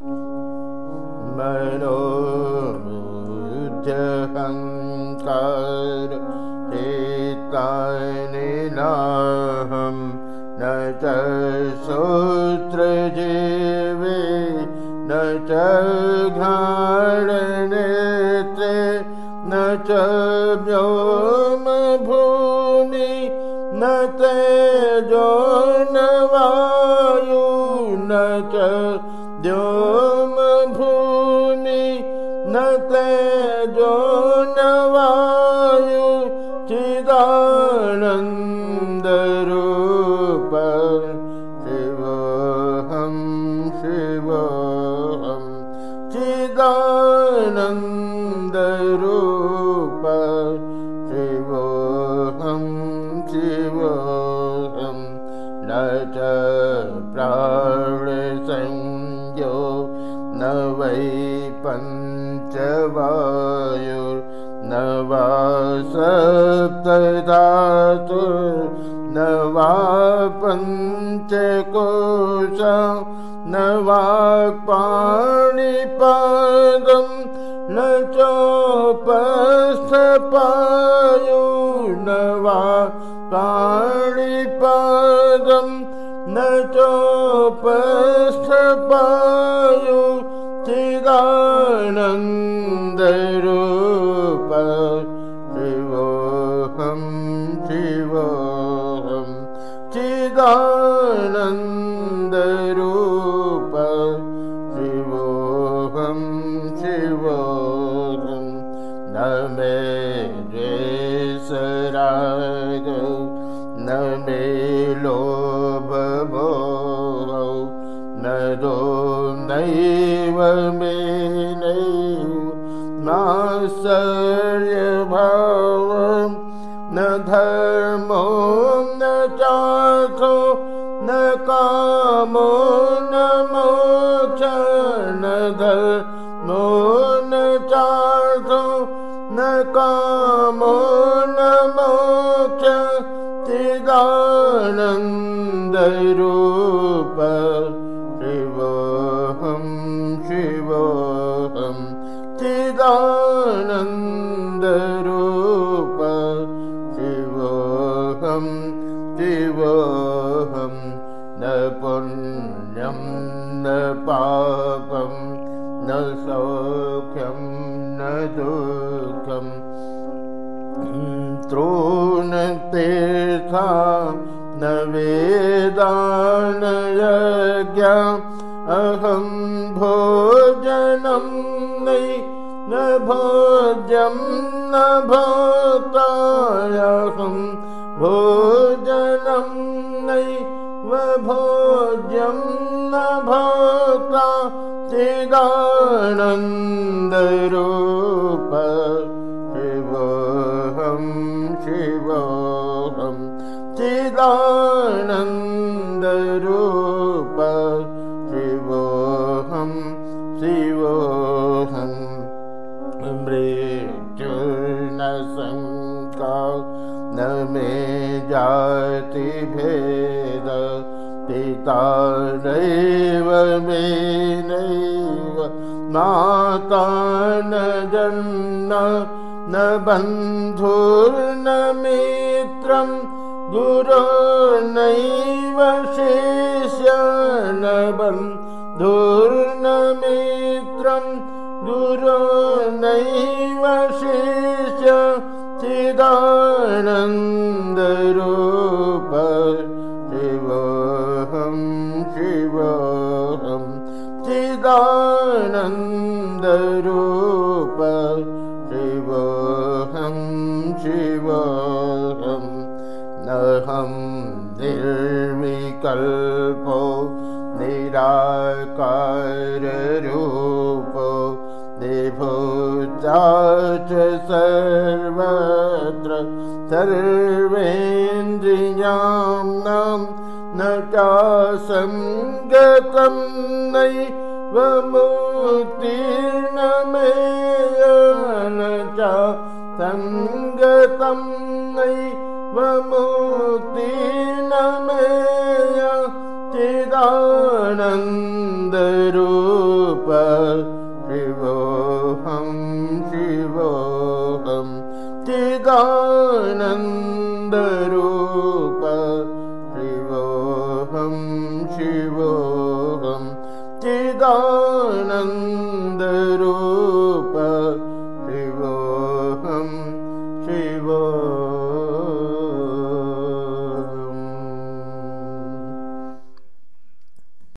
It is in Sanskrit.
मनोमुद्यहङ्कार चेतानिनाहं न च सूत्रजीवे न च घाणनेत्रे न च व्योमभूमि Do. न वै पञ्चवायुर्न वा सप्तधातु न वा पञ्चकोश न वा पाणिपादं न चोपस्थपायु न वा पाणिपादं न चोपस्थपायु चिदानन्दरूप शिवोऽहं शिवोऽहं चिदानन्दरूप शिवोऽहं शिवोऽहं न मे द्वेषराग नाश्चर्यभावं चिदानन्दरूप शिवोऽहं शिवोऽहं न पुण्यं न पापं न सौख्यं न दुःखं। तृणतीर्था न वेदानयज्ञ अहं न भोक्तायहं भोजनं नैव भोज्यं न भोक्ता चिदानन्दरूप शिवोऽहं शिवोऽहं चिदानन्दरूप मृत्युर्नशङ्का न मे जातिभेद पिता नैव मे नैव माता न जन्म न बन्धुर्न मित्रं गुरोर्नैव शिष्य न बन्धुर्न मित्रं गुरोर्नैव शिष्य चिदानन्दरूप शिवोऽहं शिवोऽहं चिदानन्दरूप शिवोऽहं शिवोऽहं नहं निर्विकल्पो निराकाररूपो निभूता च सर्वत्र सर्वेन्द्रियां न चासङ्गतं नैव मुक्तिर्नमेय न च सङ्गतं नैव मुक्तिर्नमेय चिदानन्दरूप चिदानन्दरूप शिवोऽहं शिवोऽहं चिदानन्दरूप शिवोऽहं शिवो